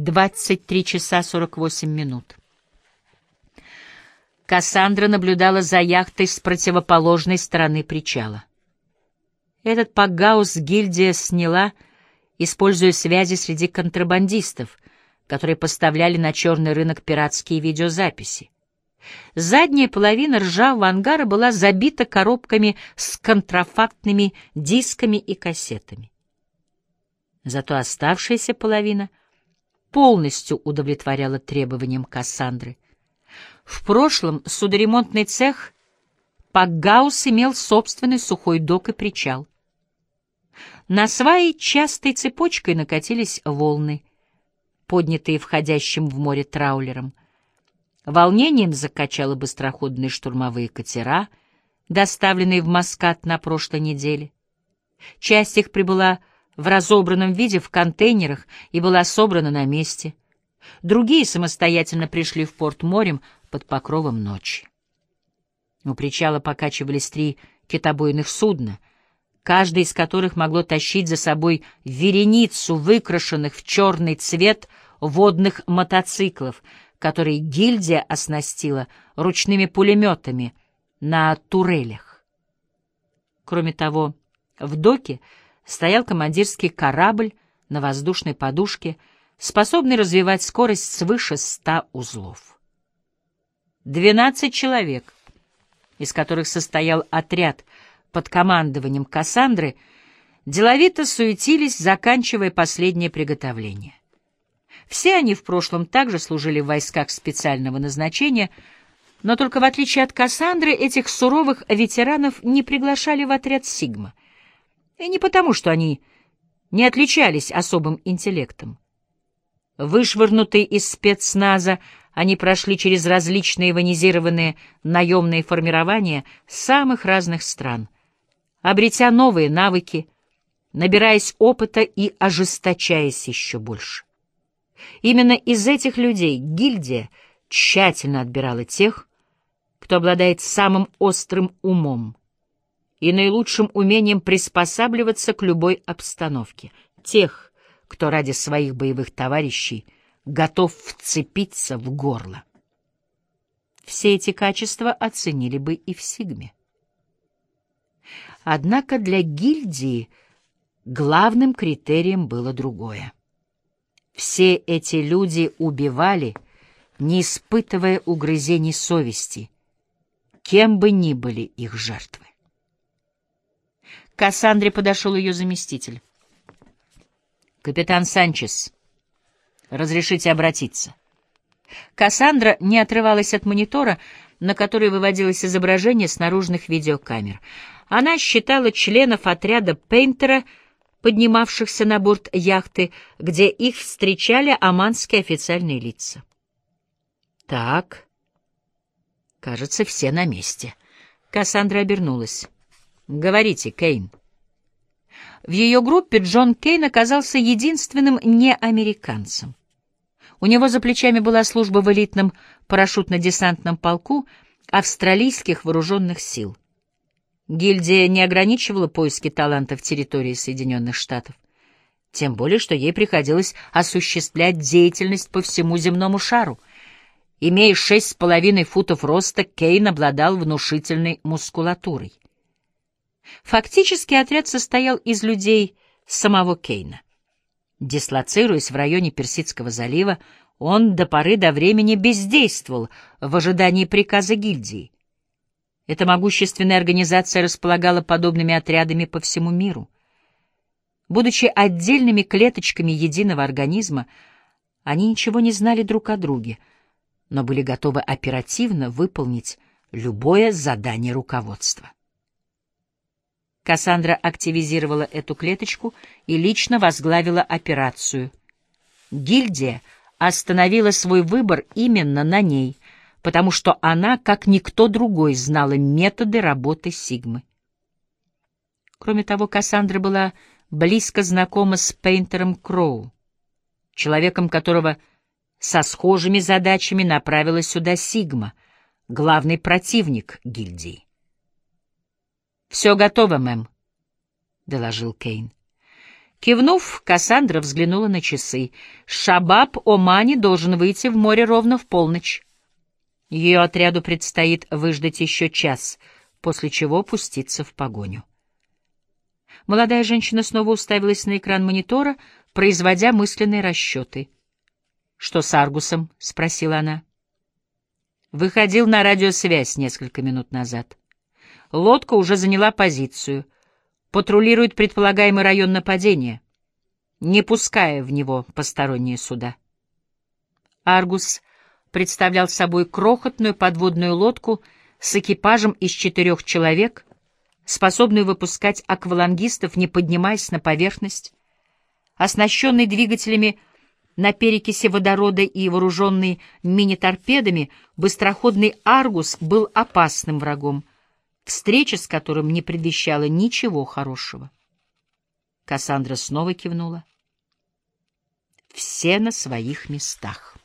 23 часа 48 минут. Кассандра наблюдала за яхтой с противоположной стороны причала. Этот пагаус гильдия сняла, используя связи среди контрабандистов, которые поставляли на черный рынок пиратские видеозаписи. Задняя половина ржавого ангара была забита коробками с контрафактными дисками и кассетами. Зато оставшаяся половина полностью удовлетворяла требованиям Кассандры — в прошлом судоремонтный цех Пакгаус имел собственный сухой док и причал. На сваи частой цепочкой накатились волны, поднятые входящим в море траулером. Волнением закачало быстроходные штурмовые катера, доставленные в Маскат на прошлой неделе. Часть их прибыла в разобранном виде в контейнерах и была собрана на месте. Другие самостоятельно пришли в порт морем под покровом ночи. У причала покачивались три китобойных судна, каждое из которых могло тащить за собой вереницу выкрашенных в черный цвет водных мотоциклов, которые гильдия оснастила ручными пулеметами на турелях. Кроме того, в доке стоял командирский корабль на воздушной подушке, способный развивать скорость свыше ста узлов. Двенадцать человек, из которых состоял отряд под командованием Кассандры, деловито суетились, заканчивая последнее приготовление. Все они в прошлом также служили в войсках специального назначения, но только в отличие от Кассандры этих суровых ветеранов не приглашали в отряд «Сигма». И не потому, что они не отличались особым интеллектом. Вышвырнутые из спецназа, они прошли через различные ванизированные наемные формирования самых разных стран, обретя новые навыки, набираясь опыта и ожесточаясь еще больше. Именно из этих людей гильдия тщательно отбирала тех, кто обладает самым острым умом и наилучшим умением приспосабливаться к любой обстановке, тех, кто ради своих боевых товарищей — готов вцепиться в горло. Все эти качества оценили бы и в Сигме. Однако для гильдии главным критерием было другое. Все эти люди убивали, не испытывая угрызений совести, кем бы ни были их жертвы. Кассандре подошел ее заместитель. «Капитан Санчес», Разрешите обратиться. Кассандра не отрывалась от монитора, на который выводилось изображение с наружных видеокамер. Она считала членов отряда Пейнтера, поднимавшихся на борт яхты, где их встречали оманские официальные лица. Так, кажется, все на месте. Кассандра обернулась. «Говорите, Кейн». В ее группе Джон Кейн оказался единственным неамериканцем. У него за плечами была служба в элитном парашютно-десантном полку австралийских вооруженных сил. Гильдия не ограничивала поиски талантов территории Соединенных Штатов, тем более что ей приходилось осуществлять деятельность по всему земному шару. Имея шесть с половиной футов роста, Кейн обладал внушительной мускулатурой. Фактически отряд состоял из людей самого Кейна. Дислоцируясь в районе Персидского залива, он до поры до времени бездействовал в ожидании приказа гильдии. Эта могущественная организация располагала подобными отрядами по всему миру. Будучи отдельными клеточками единого организма, они ничего не знали друг о друге, но были готовы оперативно выполнить любое задание руководства. Кассандра активизировала эту клеточку и лично возглавила операцию. Гильдия остановила свой выбор именно на ней, потому что она, как никто другой, знала методы работы Сигмы. Кроме того, Кассандра была близко знакома с Пейнтером Кроу, человеком которого со схожими задачами направила сюда Сигма, главный противник гильдии. «Все готово, мэм», — доложил Кейн. Кивнув, Кассандра взглянула на часы. Шабаб Омани должен выйти в море ровно в полночь. Ее отряду предстоит выждать еще час, после чего пуститься в погоню. Молодая женщина снова уставилась на экран монитора, производя мысленные расчеты. «Что с Аргусом?» — спросила она. Выходил на радиосвязь несколько минут назад. Лодка уже заняла позицию. Патрулирует предполагаемый район нападения, не пуская в него посторонние суда. Аргус представлял собой крохотную подводную лодку с экипажем из четырех человек, способную выпускать аквалангистов, не поднимаясь на поверхность, оснащенный двигателями на перекиси водорода и вооруженный мини-торпедами, быстроходный «Аргус» был опасным врагом, встреча с которым не предвещала ничего хорошего. Кассандра снова кивнула. Все на своих местах.